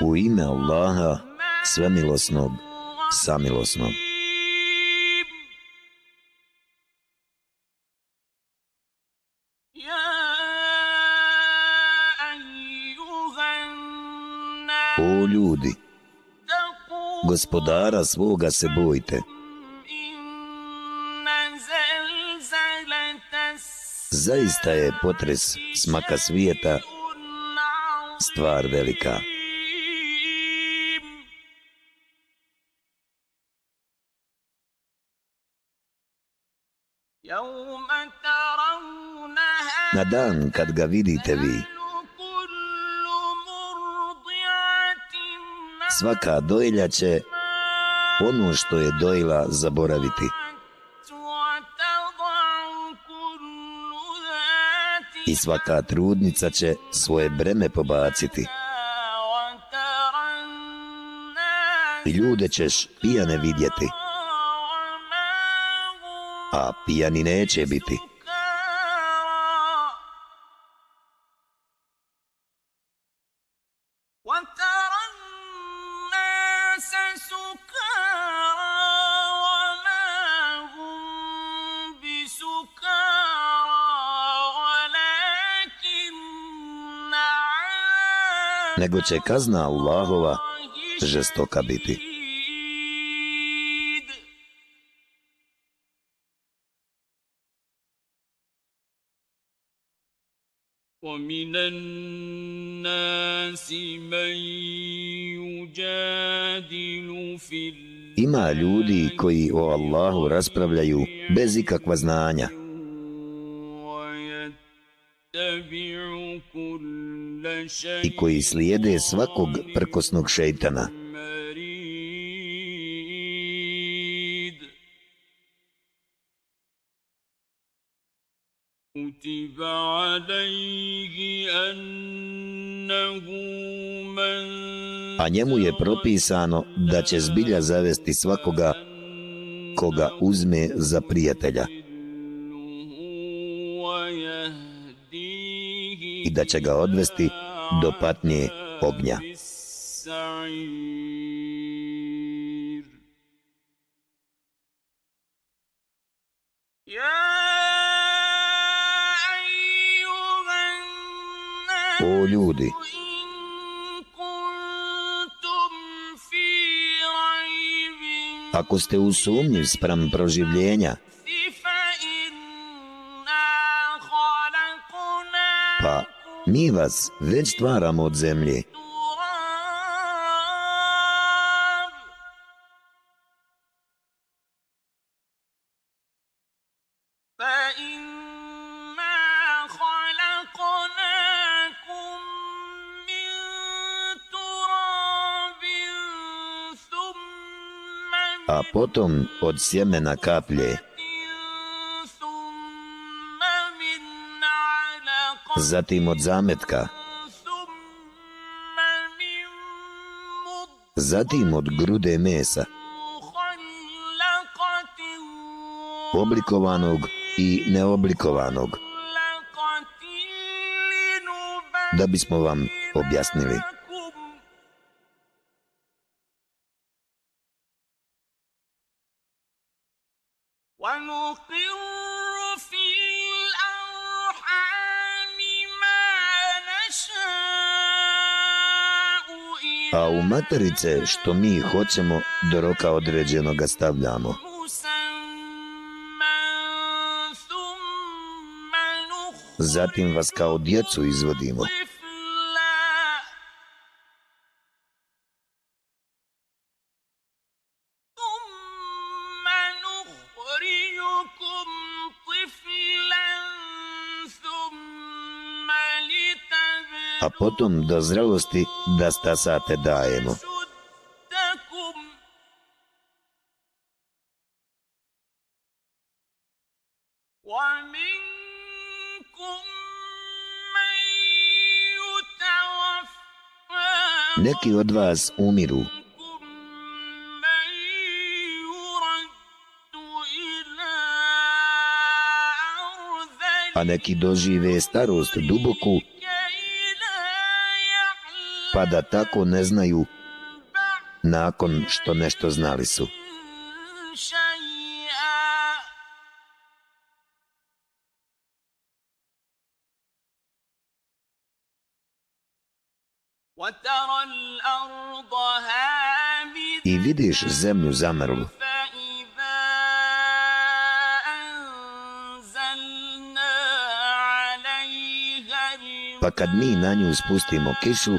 U ime Allaha, svemilosnog, samilosnog. O ljudi, gospodara svoga se bojte. Zaista je potres smaka svijeta stvar velika. Na dan kad ga vidite vi, svaka dojlja će ono što je dojla zaboraviti. I svaka trudnica će svoje breme pobaciti. I ljude ćeš pijane vidjeti, a pijani neće biti. Nego će kazna Allahova žestoka biti. Ima ljudi koji o Allahu raspravljaju bez ikakva znanja. I koji slijede svakog prkosnog šeitana. A njemu je propisano da će zbilja zavesti svakoga koga uzme za prijatelja. I da će ga odvesti do patnje ognja. O ljudi, ako ste u sumnji sprem proživljenja, mi vas već stvaramo od zemlje. A potom od sjemena kaplje, zatim od zametka, zatim od grude mesa, oblikovanog i neoblikovanog, da bismo vam objasnili. Materice što mi hoćemo do roka određenog stavljamo. Zatim vas kao djecu izvodimo. Potom do zrelosti da stasate dajemo. Neki od vas umiru. A neki dožive starost duboku pa da tako ne znaju nakon što nešto znali su. I vidiš zemlju zamrlu. Pa kad mi na nju spustimo kišu,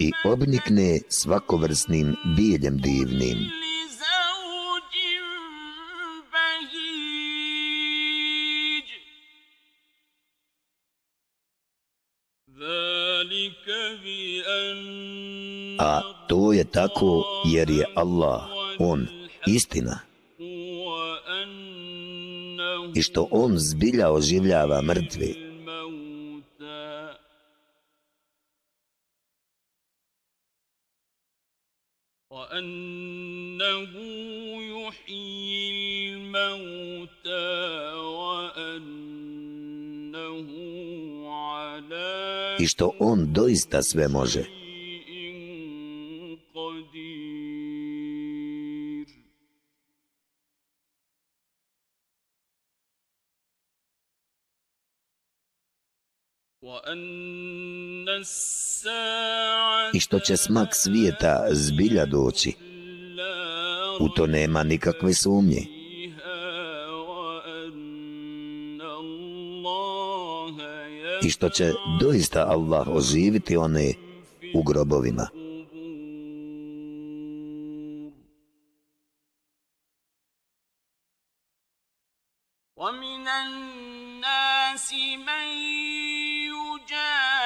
i obnikne svakovrsnim biljem divnim. A to je tako jer je Allah, On, istina. I što On zbilja oživljava mrtve. Što on doista sve može. I što će smak svijeta zbilja doći, u to nema nikakve sumnje i što će doista Allah oživiti one u grobovima.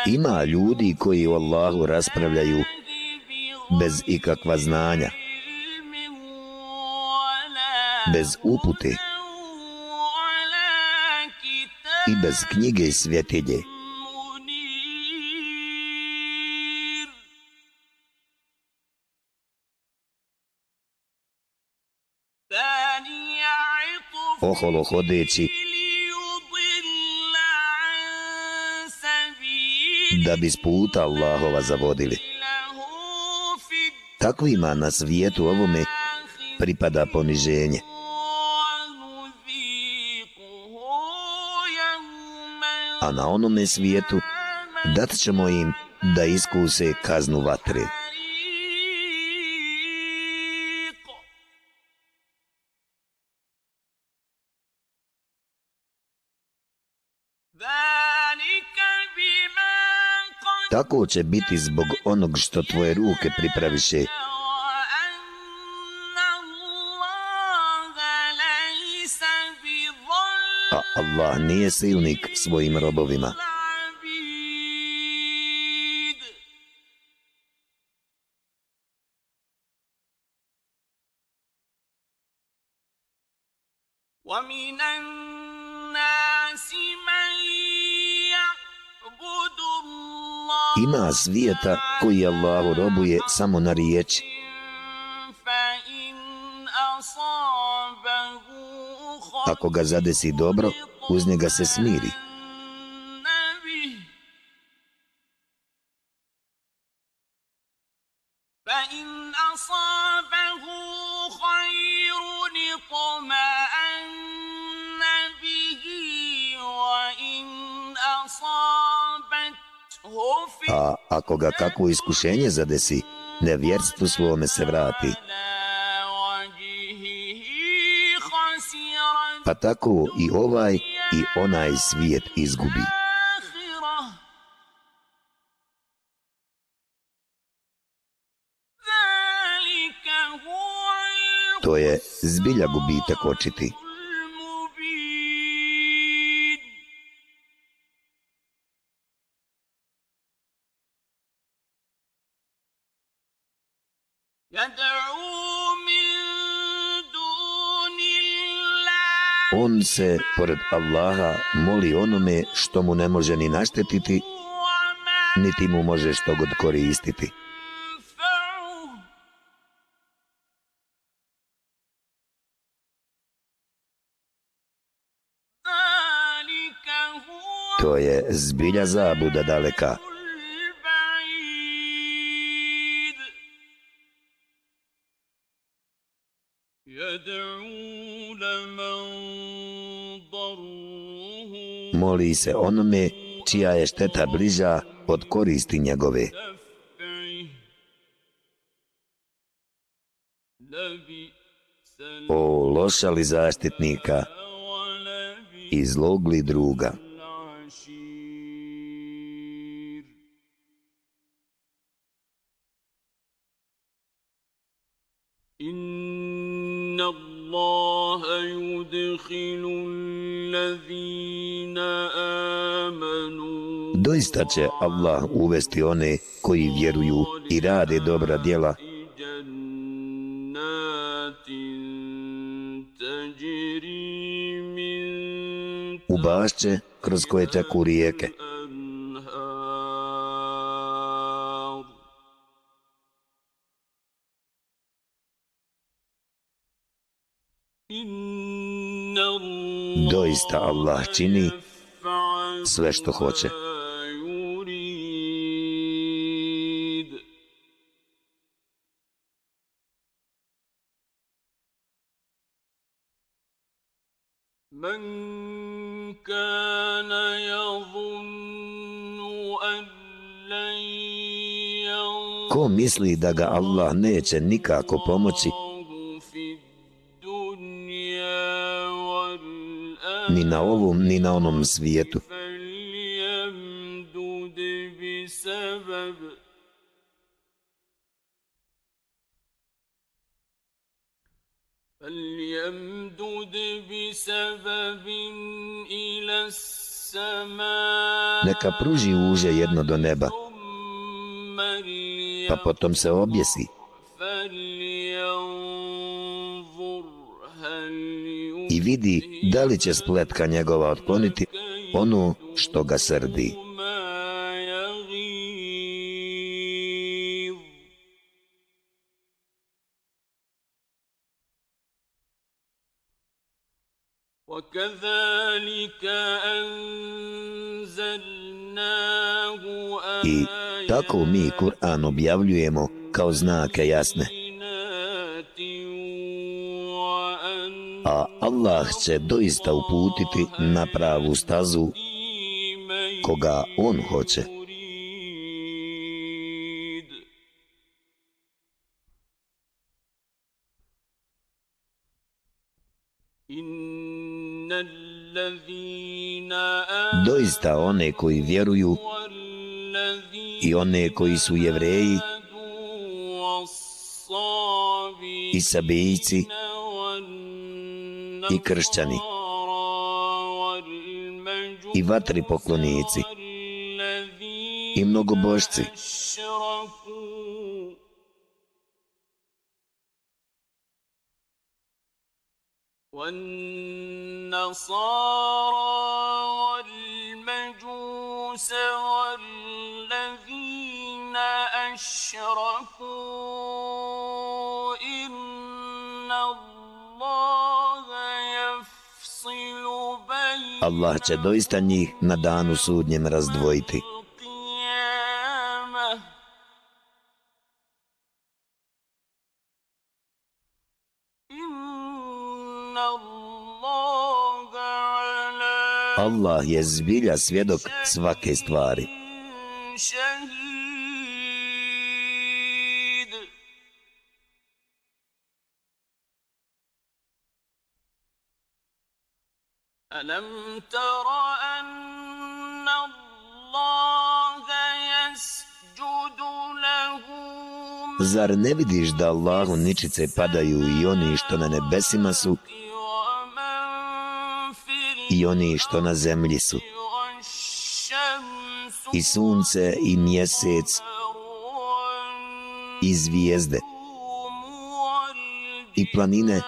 Ima ljudi koji o Allahu raspravljaju bez ikakva znanja, bez upute ostati bez knjige i svjetilje. oholo hodeći da bi s puta Allahova zavodili. Takvima na svijetu ovome pripada poniženje. A na onome svijetu dat ćemo im da iskuse kaznu vatre. Tako će biti zbog onog što tvoje ruke pripraviše. Allah nije silnik svojim robovima. Ima svijeta koji Allahu robuje samo na riječi. Ako ga zadesi dobro, uz njega se smiri. A ako ga kako iskušenje zadesi, nevjerstvu svome se vrati. Pa tako i ovaj i onaj svijet izgubi. To je zbilja gubitak očiti. Se, pored Allaha, moli onome što mu ne može ni naštetiti, niti mu može što god koristiti. To je zbilja zabuda daleka. Moli se onome čija je šteta bliža od koristi njegove. O loša li zaštitnika i zlogli druga. Doista će Allah uvesti one koji vjeruju i rade dobra djela u bašće kroz koje teku rijeke. Doista Allah čini sve što hoće. Ko misli da ga Allah neće nikako pomoći, ni na ovom, ni na onom svijetu. Neka pruži uže jedno do neba, pa potom se objesi. i vidi da li će spletka njegova otkloniti onu što ga srdi. I tako mi Kur'an objavljujemo kao znake jasne. a Allah će doista uputiti na pravu stazu koga On hoće. Doista one koji vjeruju i one koji su jevreji i sabijci i kršćani i vatri poklonici i mnogobožci والذين أشركوا إن الله Allah će doista njih na danu sudnjem razdvojiti. Allah je zbilja svjedok svake stvari. ألم تر أن الله يسجد له Zar ne vidiš da Allahu ničice padaju i oni što na nebesima su i oni što na zemlji su i sunce i mjesec i zvijezde i planine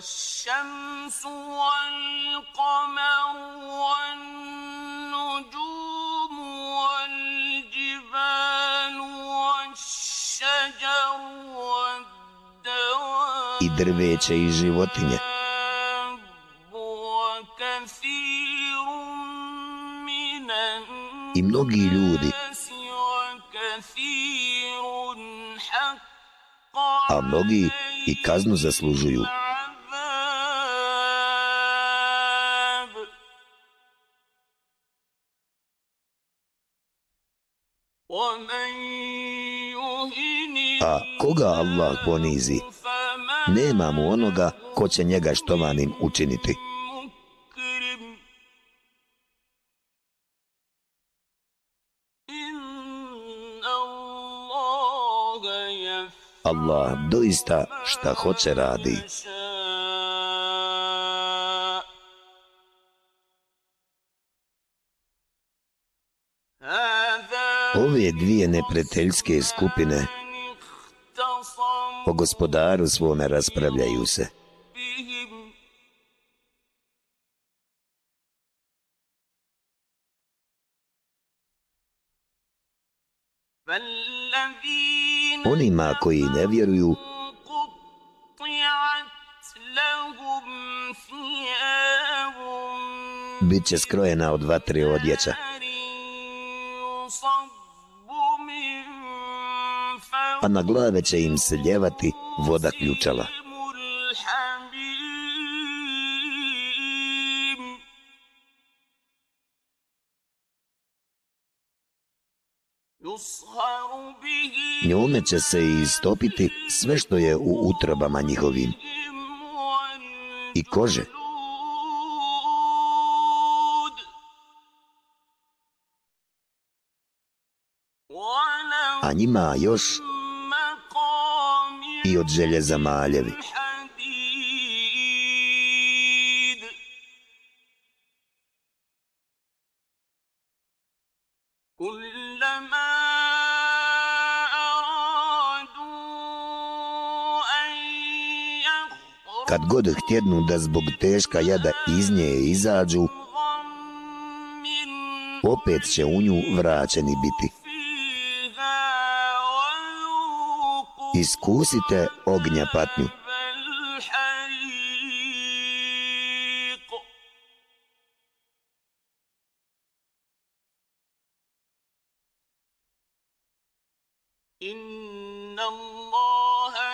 والشمس والقمر والنجوم والجبال والشجر والدواب i drveće i životinje وكثير من i mnogi ljudi, الناس وكثير حق a mnogi i kaznu zaslužuju. A koga Allah ponizi, nema mu onoga ko će njega štovanim učiniti. Allah doista šta hoće radi. Ah! Ove dvije nepreteljske skupine o gospodaru svome raspravljaju se. Onima koji ne vjeruju bit će skrojena od vatre odjeća. a na glave će im se ljevati voda ključala. Njome će se istopiti sve što je u utrobama njihovim i kože. A njima još i od želje za maljevi. Kad god htjednu da zbog teška jada iz nje izađu, opet će u nju vraćeni biti. Iskusite ognja patnju. الحريق إن الله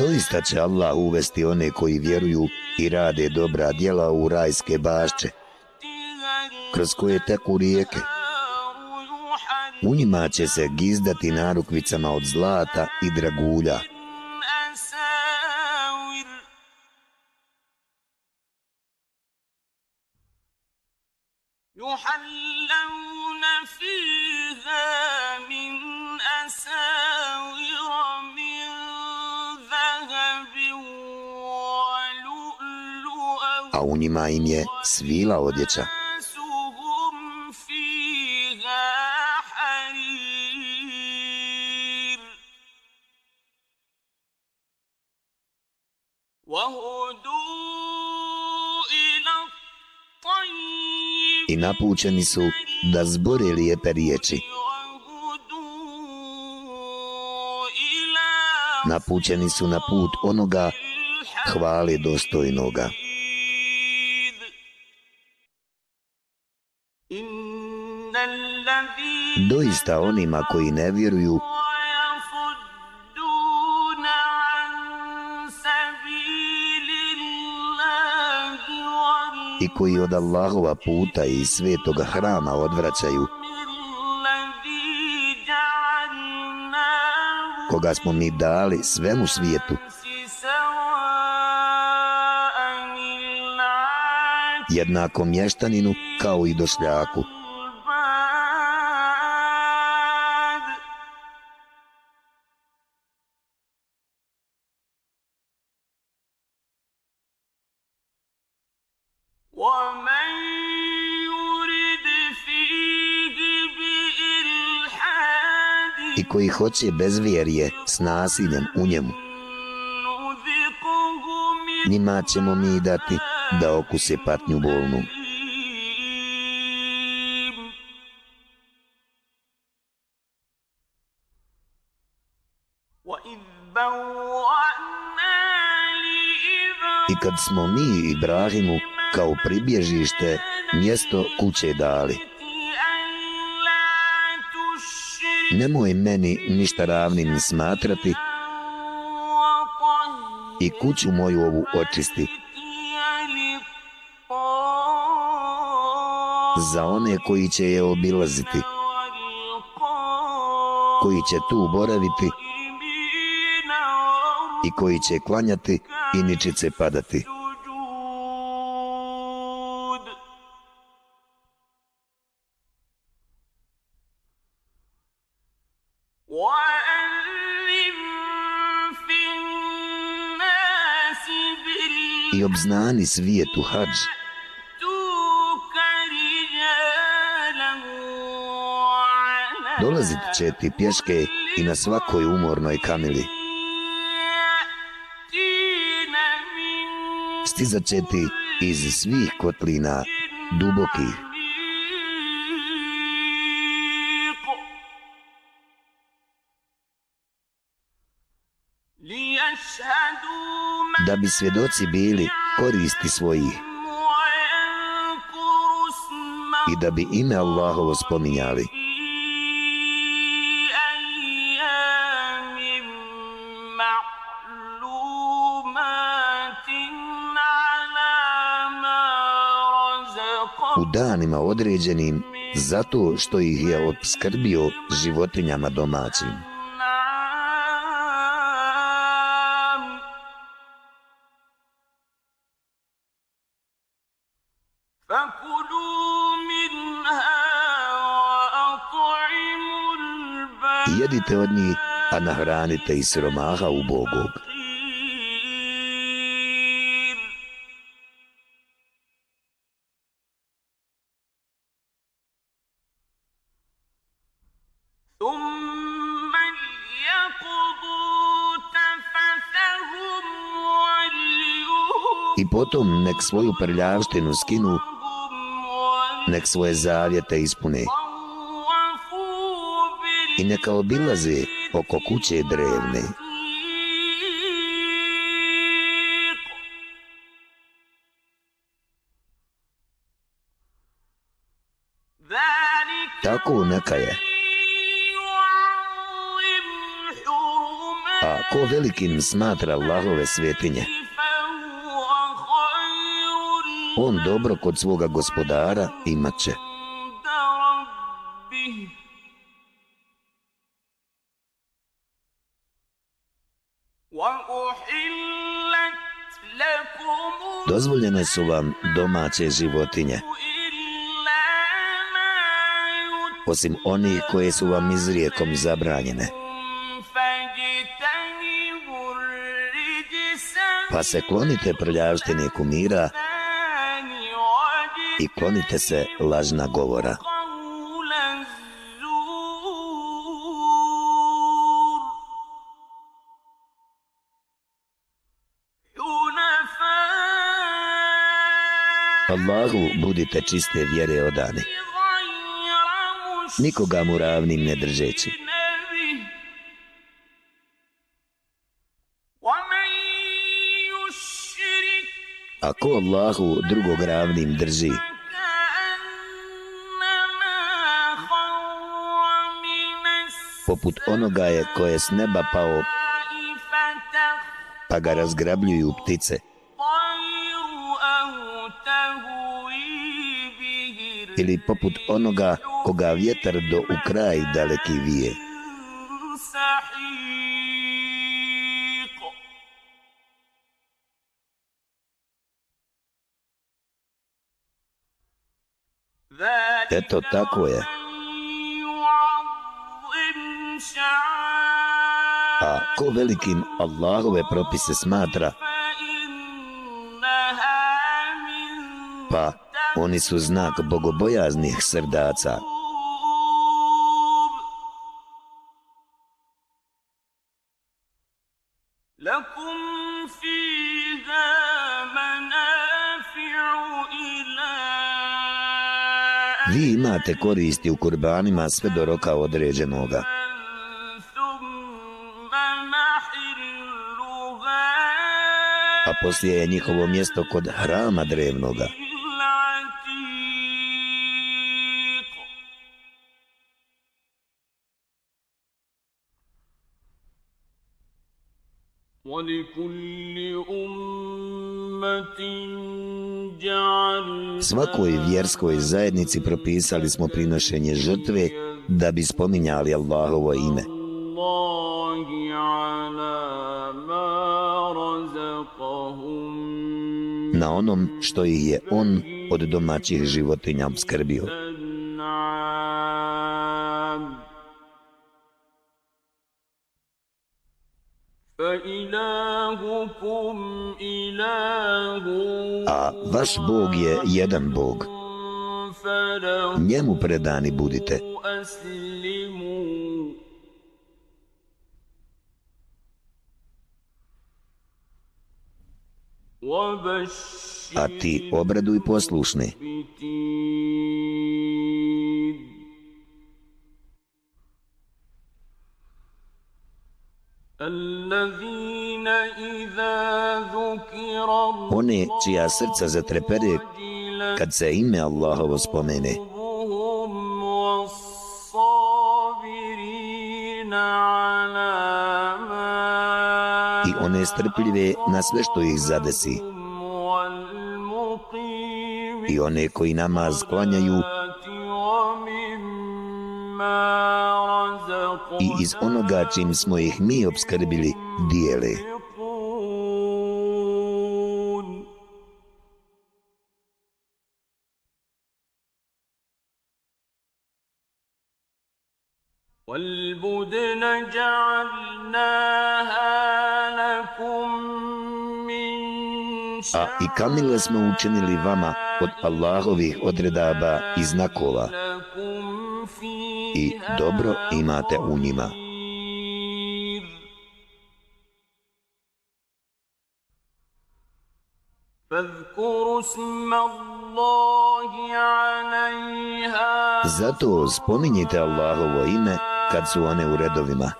Doista će Allah uvesti one koji vjeruju i rade dobra djela u rajske bašće, kroz koje teku rijeke. U njima će se gizdati narukvicama od zlata i dragulja, im je svila odjeća. I napućeni su da zbore lijepe riječi. Napućeni su na put onoga hvale dostojnoga. doista onima koji ne vjeruju i koji od Allahova puta i svetog hrama odvraćaju koga smo mi dali svemu svijetu jednako mještaninu kao i došljaku. hoće bezvjerje s nasiljem u njemu. Njima ćemo mi dati da okuse patnju bolnu. I kad smo mi Ibrahimu kao pribježište mjesto kuće dali, nemoj meni ništa ravnim smatrati i kuću moju ovu očisti za one koji će je obilaziti, koji će tu boraviti i koji će klanjati i ničice padati. obznani svijet u hađ. Dolazit će ti pješke i na svakoj umornoj kamili. Stizat će ti iz svih kotlina duboki. Da bi svjedoci bili koristi svojih i da bi ime Allahovo spominjali. U danima određenim, zato što ih je obskrbio životinjama domaćim. jedite od njih, a nahranite i siromaha u Bogog. I potom nek svoju prljavštinu skinu, nek svoje zavjete ispune i neka obilaze oko kuće drevne. Tako neka je. A ko velikim smatra Allahove svetinje? On dobro kod svoga gospodara imat će. Dozvoljene su vam domaće životinje, osim onih koje su vam izrijekom zabranjene. Pa se klonite prljavštine kumira i klonite se lažna govora. Allahu budite čiste vjere odane. Nikoga mu ravnim ne držeći. Ako Allahu drugog ravnim drži, poput onoga je koje s neba pao, pa ga razgrabljuju ptice, ili poput onoga koga vjetar do u kraj daleki vije. Eto tako je. A ko velikim Allahove propise smatra, Oni su znak bogobojaznih srdaca. Vi imate koristi u kurbanima sve do roka određenoga. A poslije je njihovo mjesto kod hrama drevnoga. Svakoj vjerskoj zajednici propisali smo prinošenje žrtve da bi spominjali Allahovo ime. Na onom što ih je on od domaćih životinja obskrbio. A vaš Bog je jedan Bog. Njemu predani budite. A ti obraduj poslušni. One čija srca zatrepere kad se ime Allahovo spomene. I one strpljive na sve što ih zadesi. I one koji namaz klanjaju. I namaz klanjaju i iz onoga čim smo ih mi obskrbili dijele. والبدن جعلناها لكم من A i kamile smo učinili vama od Allahovih odredaba i znakova لكم i dobro imate u njima. Zato spominjite Allahovo ime kad su one u redovima.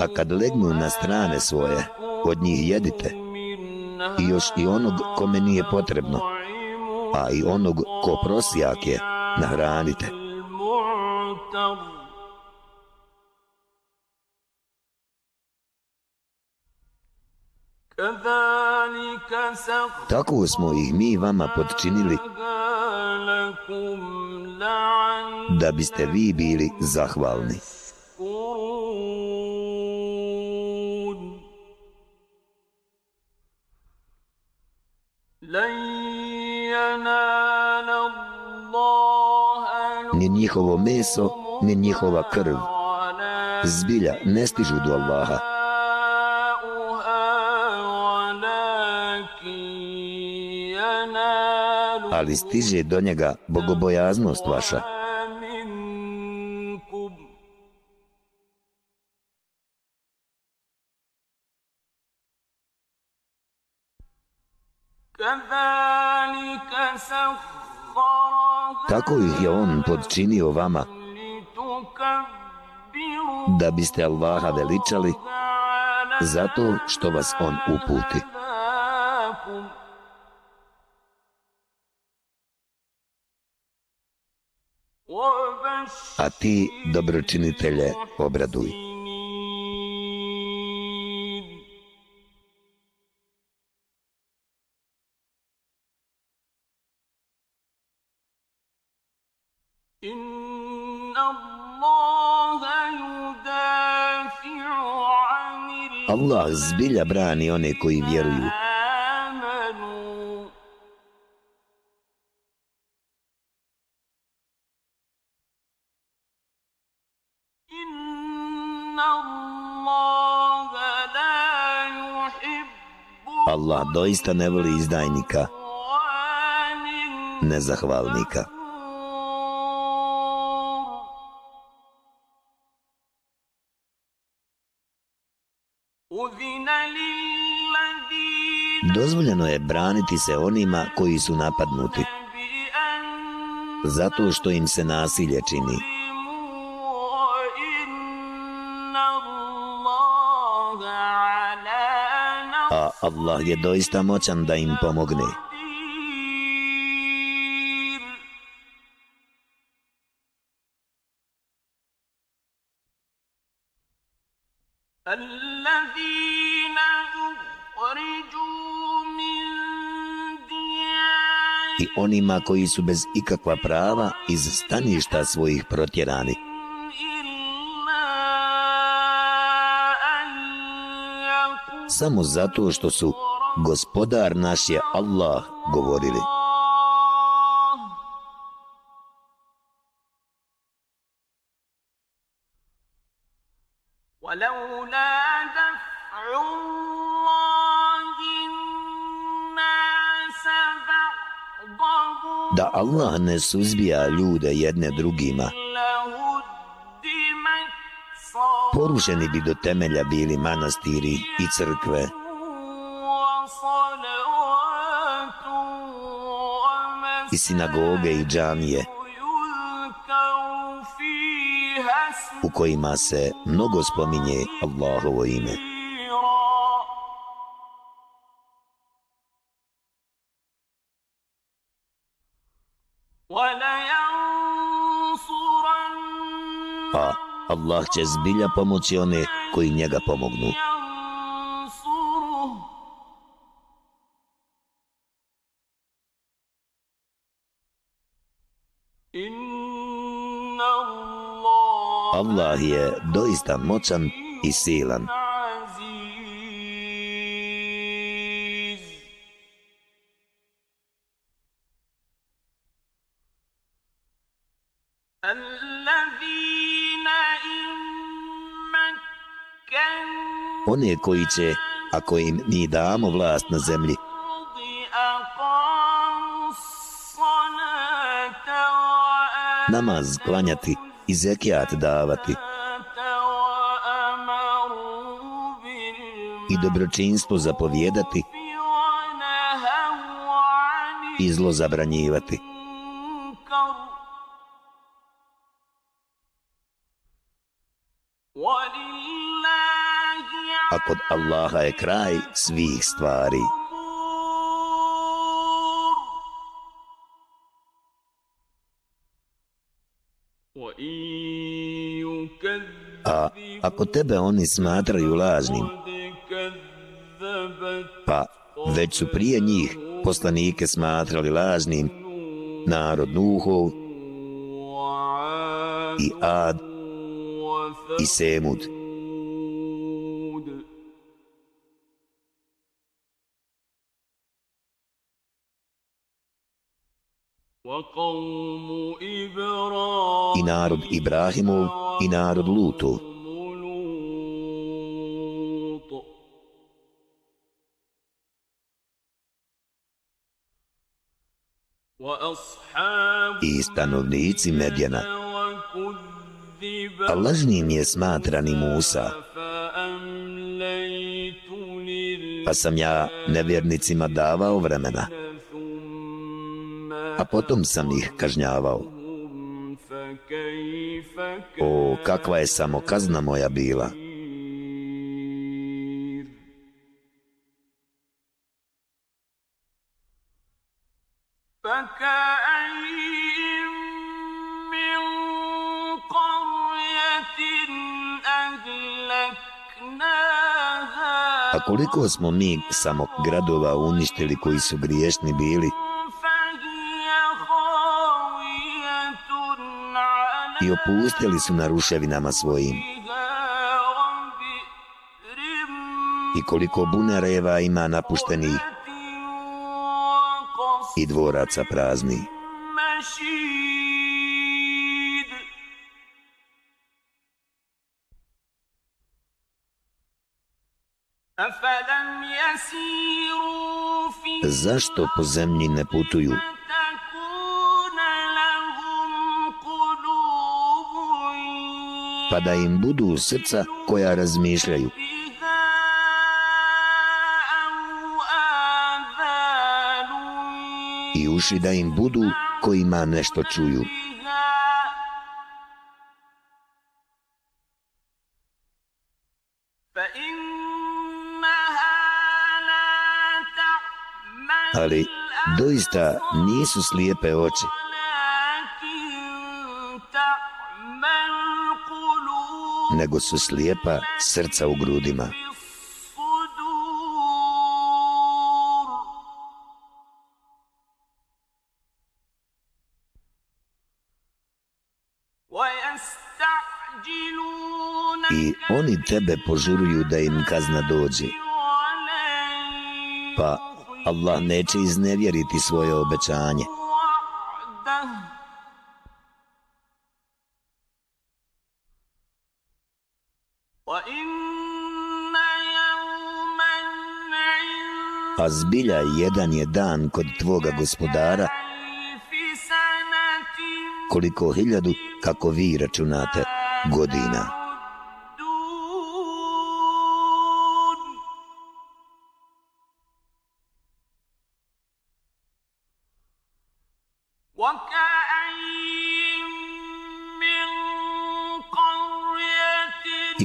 A kad legnu na strane svoje, od njih jedite. I još i onog kome nije potrebno a i onog ko prosijak je, nahranite. Tako smo ih mi vama podčinili da biste vi bili zahvalni. Lain Ni njihovo meso, ni njihova krv, ولا zbilja ne stižu do Allaha, ali stiže do njega bogobojaznost vaša. Tako ih je on podčinio vama, da biste Allaha veličali zato što vas on uputi. A ti dobročinitelje obraduj. Zbilja brani one koji vjeruju. Allah doista ne voli izdajnika, nezahvalnika. Dozvoljeno je braniti se onima koji su napadnuti, بأن zato što im se nasilje čini. وإن الله على A Allah je doista moćan da im pomogne. نصير الذين أخرجوا من i onima koji su bez ikakva prava iz staništa svojih protjerani. Samo zato što su gospodar naš je Allah govorili. Allah ne suzbija ljude jedne drugima. Porušeni bi do temelja bili manastiri i crkve. I sinagoge i džamije. U kojima se mnogo spominje Allahovo ime. Allah će zbilja pomoći one koji njega pomognu. Allah je doista moćan i silan. one koji će, ako im mi damo vlast na zemlji. Namaz klanjati i zekijat davati. I dobročinstvo zapovjedati i zlo zabranjivati. kod Allaha je kraj svih stvari. A ako tebe oni smatraju lažnim, pa već su prije njih poslanike smatrali lažnim, narod Nuhov i Ad i Semud. i narod Ibrahimu i narod Lutu. I stanovnici Medjana. A lažnim je smatrani Musa. Pa sam ja nevjernicima davao vremena a potom sam ih kažnjavao. O, kakva je samo kazna moja bila. A koliko smo mi samo gradova uništili koji su griješni bili, i opustili su na ruševinama svojim. I koliko bunareva ima napuštenih i dvoraca prazni. Zašto po zemlji ne putuju, pa da im budu srca koja razmišljaju. I uši da im budu kojima nešto čuju. Ali doista nisu slijepe oči. Nego su slijepa srca u grudima. I oni tebe požuruju da im kazna dođe. Pa Allah neće iznevjeriti svoje obećanje. A zbilja jedan je dan kod tvoga gospodara koliko hiljadu, kako vi računate, godina.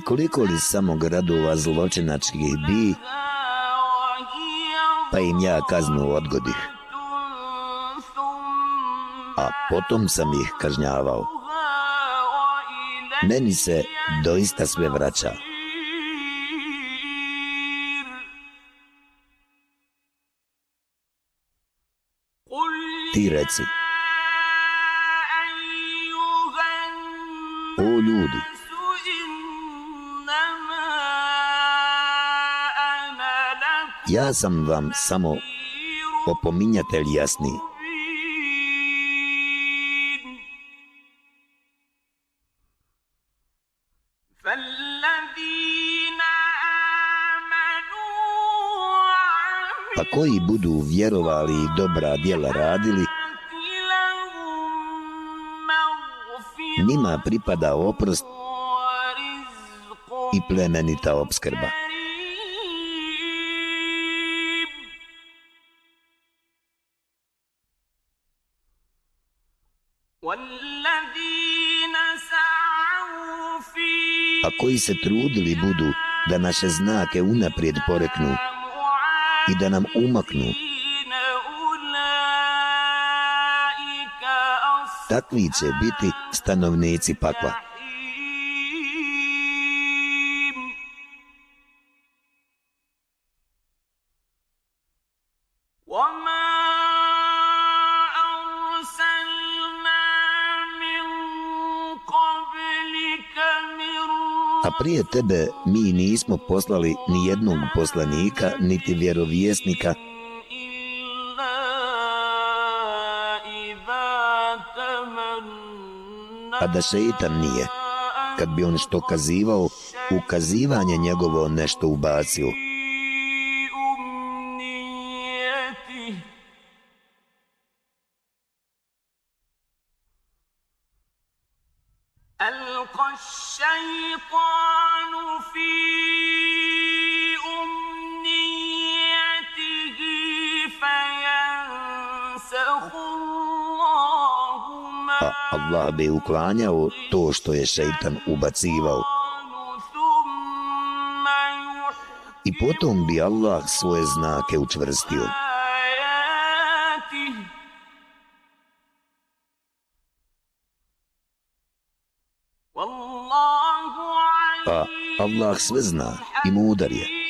Koliko li samo gradova zločinačkih bi, pa im ja kaznu odgodih. A potom sam ih kažnjavao. Meni se doista sve vraća. Ti reci. O ljudi, ja sam vam samo opominjatelj jasni. Pa koji budu vjerovali i dobra djela radili, njima pripada oprost i plemenita obskrba. Koji se trudili budu da naše znake unaprijed poreknu i da nam umaknu. Takvi će biti stanovnici pakla. Prije tebe mi nismo poslali ni jednog poslanika, niti vjerovjesnika, a da šeitan nije. Kad bi on što kazivao, ukazivanje njegovo nešto ubacio. Allah uklanjao to što je šeitan ubacivao. I potom bi Allah svoje znake učvrstio. Pa Allah sve zna i mudar je.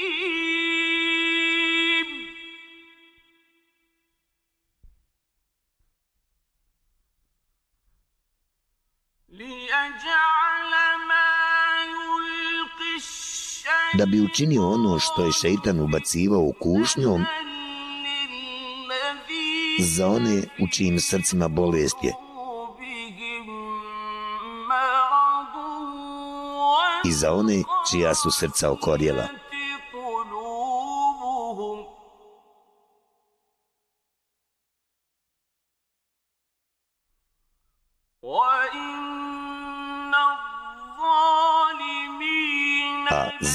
Bi učinio ono što je šeitan ubacivao kušnjom za one u čijim srcima bolest je. i za one čija su srca okorjela.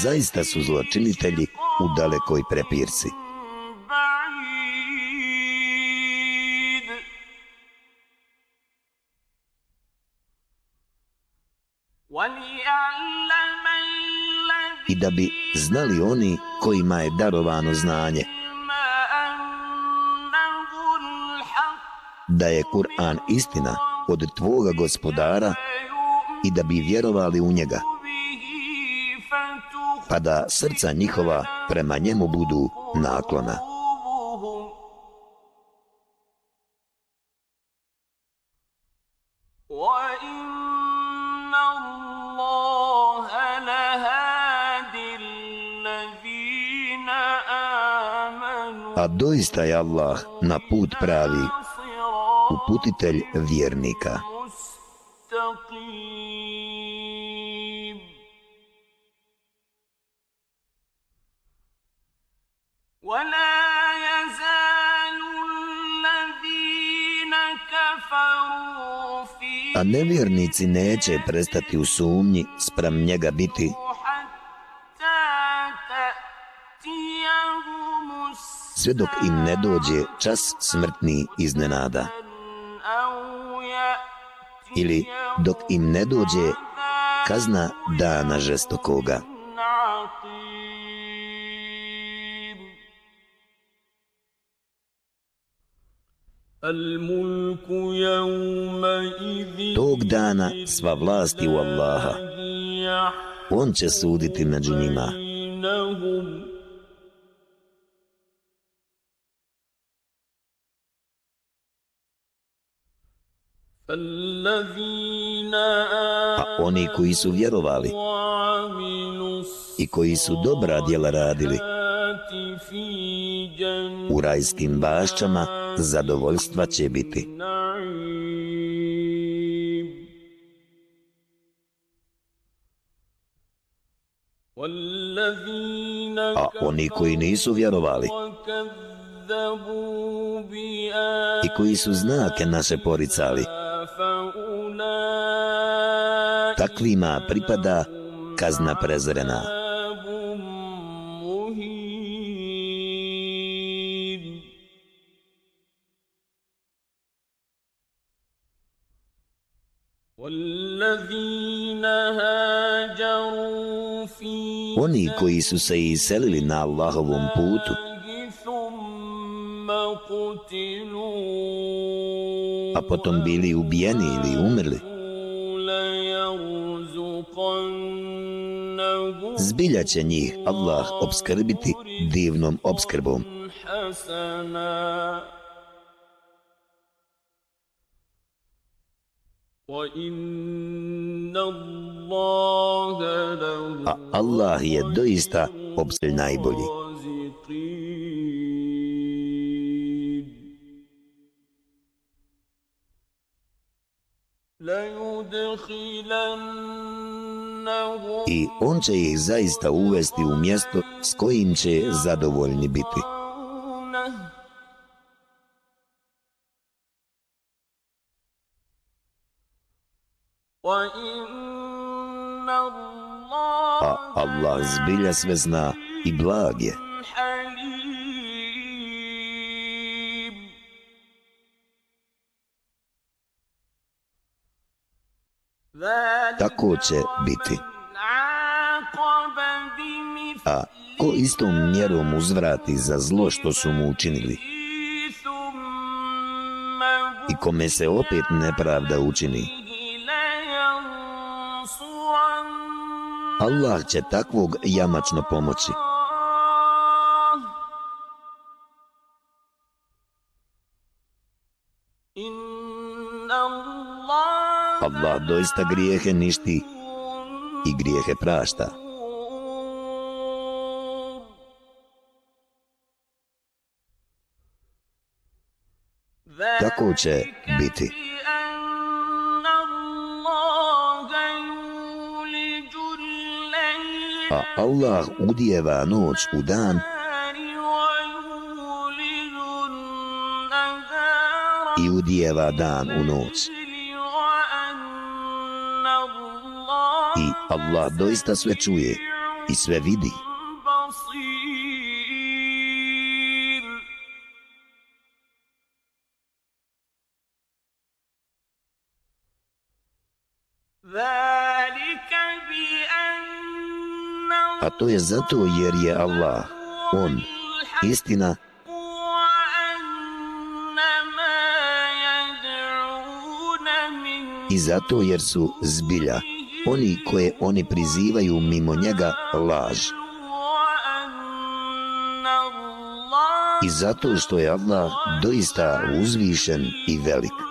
zaista su zločinitelji u dalekoj prepirci. I da bi znali oni kojima je darovano znanje da je Kur'an istina od tvoga gospodara i da bi vjerovali u njega pa da srca njihova prema njemu budu naklona. A doista je Allah na put pravi, uputitelj vjernika. vjernici neće prestati u sumnji sprem njega biti sve dok im ne dođe čas smrtni iznenada ili dok im ne dođe kazna dana žestokoga. Tog dana sva vlast je u Allaha. On će suditi među njima. A pa oni koji su vjerovali i koji su dobra djela radili, U rajskim bašćama zadovoljstva će biti. A oni koji nisu vjerovali i koji su znake naše poricali, takvima pripada kazna prezrena. Oni koji su se iselili na Allahovom putu, a potom bili ubijeni ili umrli, zbilja će njih Allah obskrbiti divnom obskrbom. A Allah je doista obsilj najbolji. I on će ih zaista uvesti u mjesto s kojim će zadovoljni biti. zbilja sve zna i blag je. Tako će biti. A ko istom mjerom uzvrati za zlo što su mu učinili? I kome se opet nepravda učini? Allah će takvog jamačno pomoći. Allah doista grijehe ništi i grijehe prašta. Tako će biti. a Allah udjeva noć u dan i udjeva dan u noć. I Allah doista sve čuje i sve vidi. That a to je zato jer je Allah, On, istina, i zato jer su zbilja, oni koje oni prizivaju mimo njega, laž. I zato što je Allah doista uzvišen i velik.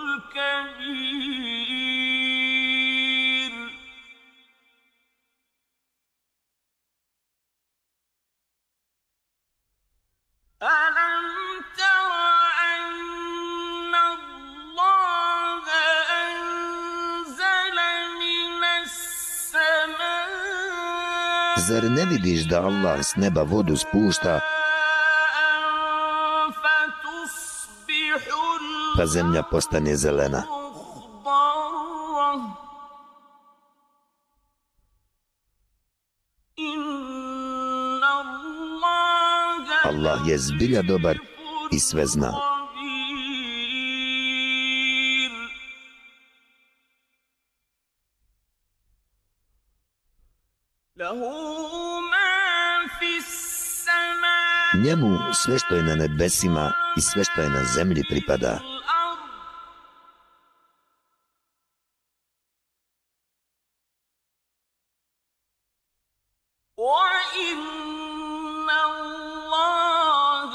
zar ne vidiš da Allah s neba vodu spušta, pa zemlja postane zelena? Allah je zbilja dobar i sve znao. njemu sve što je na nebesima i sve što je na zemlji pripada.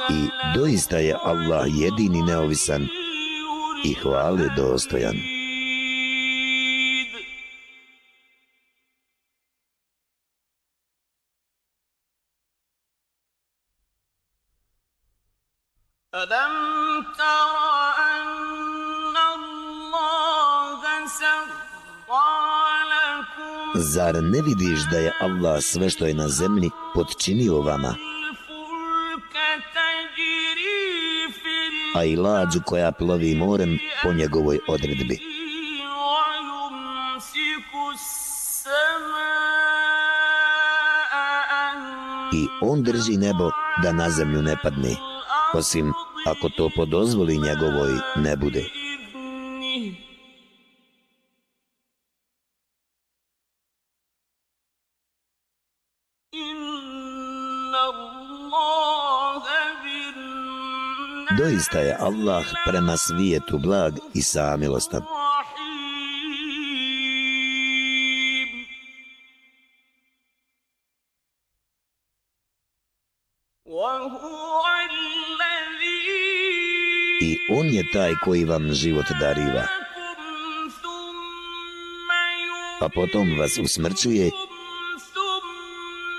I doista je Allah jedini neovisan i hvale dostojan. Do Zar ne vidiš da je Allah sve što je na zemlji podčinio vama? A i lađu koja plovi morem po njegovoj odredbi. I on drži nebo da na zemlju ne padne. I on drži nebo da na zemlju ne padne osim ako to podozvoli njegovoj ne bude. Doista je Allah prema svijetu blag i samilostan. On je taj koji vam život dariva. A potom vas usmrćuje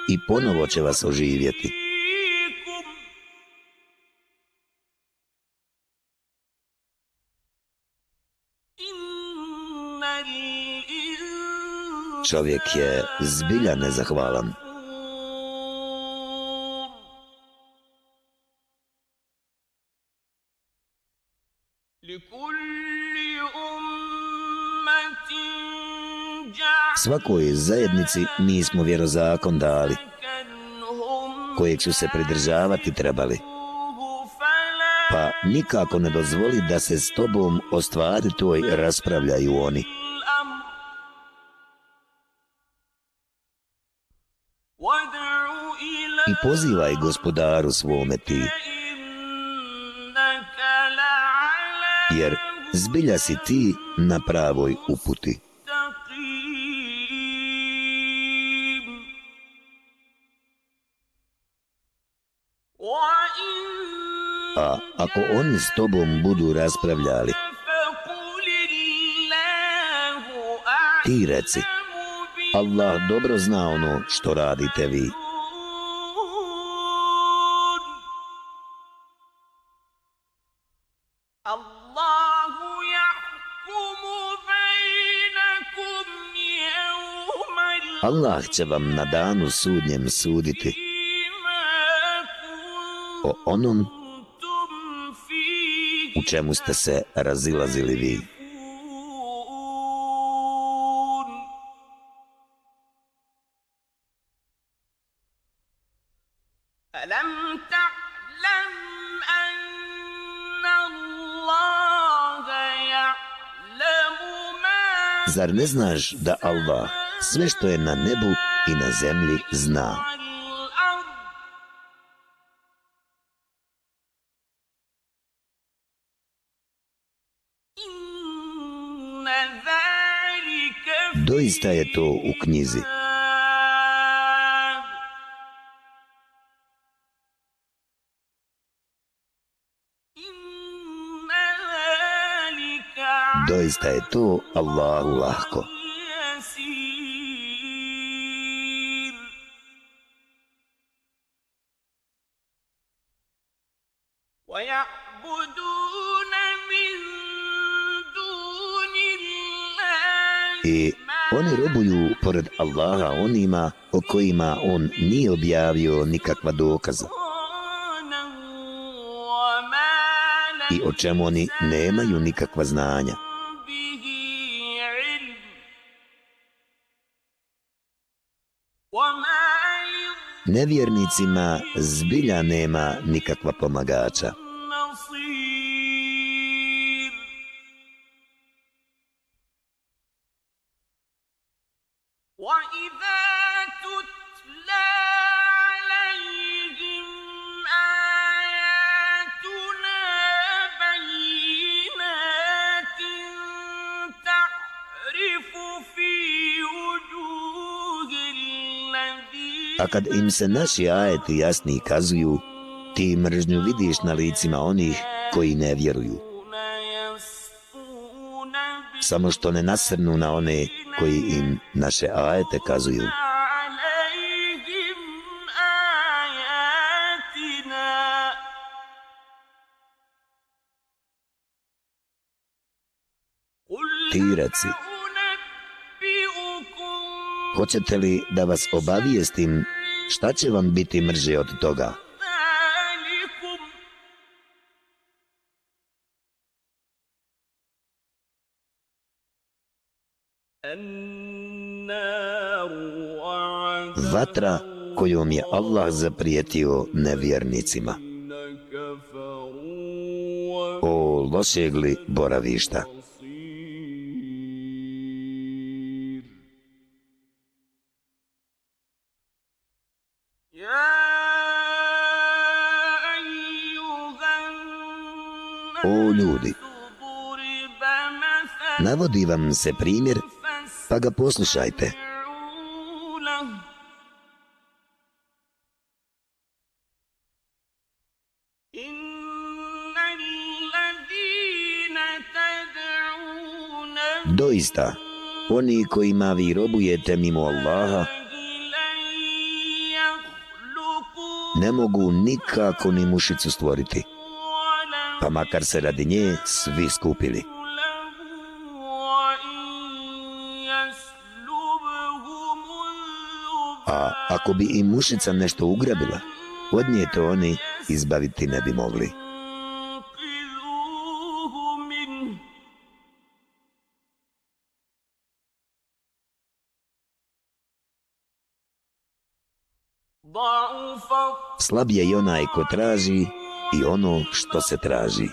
i ponovo će vas oživjeti. Čovjek je zbilja nezahvalan. svakoj zajednici mi smo vjerozakon dali, kojeg su se pridržavati trebali. Pa nikako ne dozvoli da se s tobom o stvari toj raspravljaju oni. I pozivaj gospodaru svome ti, jer zbilja si ti na pravoj uputi. a ako oni s tobom budu raspravljali, ti reci, Allah dobro zna ono što radite vi. Allah će vam na danu sudnjem suditi o onom u čemu ste se razilazili vi. Zar ne znaš da Allah sve što je na nebu i na zemlji zna? Doista je to u knjizi. Doista je to Allahu lahko. I pored Allaha onima o kojima on nije objavio nikakva dokaza i o čemu oni nemaju nikakva znanja. Nevjernicima zbilja nema nikakva pomagača. Kad im se naši ajeti jasni kazuju, ti mržnju vidiš na licima onih koji ne vjeruju. Samo što ne nasrnu na one koji im naše ajete kazuju. Ti reci, Hoćete li da vas obavijestim šta će vam biti mrže od toga? Vatra kojom je Allah zaprijetio nevjernicima. O lošeg li boravišta? O ljudi, navodi vam se primjer, pa ga poslušajte. Doista, oni kojima vi robujete mimo Allaha, ne mogu nikako ni mušicu stvoriti pa makar se radi nje svi skupili. A ako bi i mušica nešto ugrabila, od nje to oni izbaviti ne bi mogli. Slab je i onaj ko traži i ono što se traži.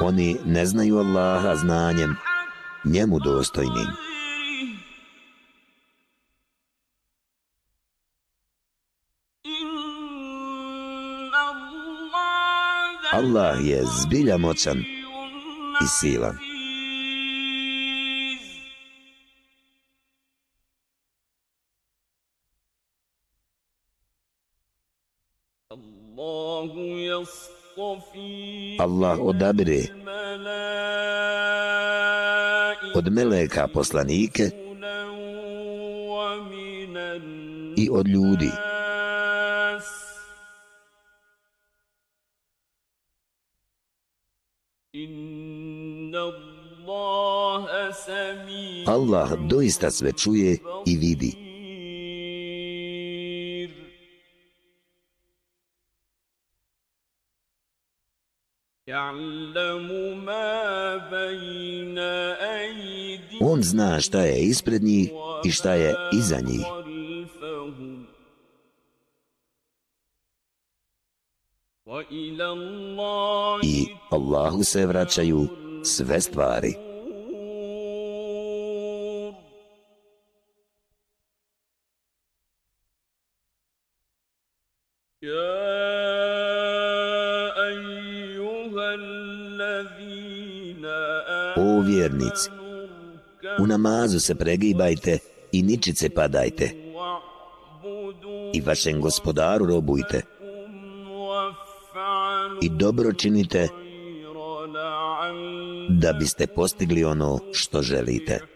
Oni ne znaju Allaha znanjem, njemu dostojnim. Allah je zbilja moćan i silan. Allah odabire od meleka poslanike i od ljudi. Allah doista sve čuje i vidi. On zna šta je ispred njih i šta je iza njih. I Allahu se vraćaju sve stvari. Vjernici, u namazu se pregibajte i ničice padajte. I vašem gospodaru robujte. I dobro činite da biste postigli ono što želite.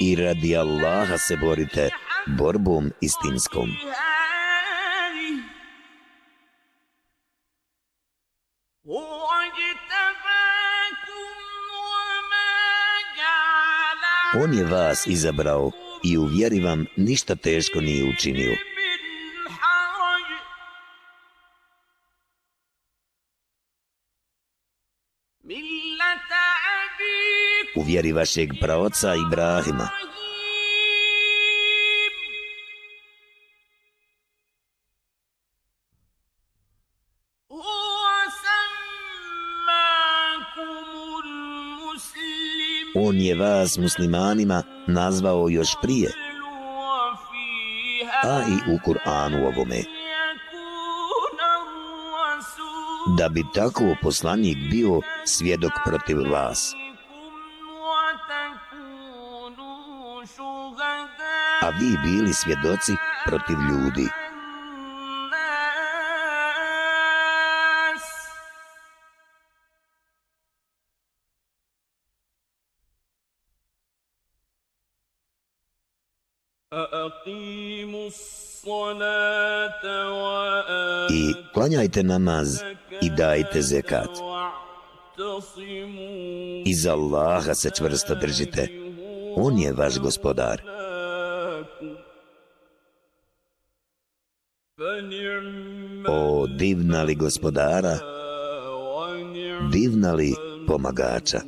I radi Allaha se borite borbom istinskom. On je vas izabrao i u vjeri vam ništa teško nije učinio. Vjeri vašeg praoca Ibrahima. On je vas muslimanima nazvao još prije, a i u Kur'anu ovome. Da bi tako poslanik bio svjedok protiv vas. A vi bili svjedoci protiv ljudi. I klanjajte namaz i dajte zekat. Iz Allaha se čvrsto držite. On je vaš gospodar. O divna li gospodara, divna li pomagača.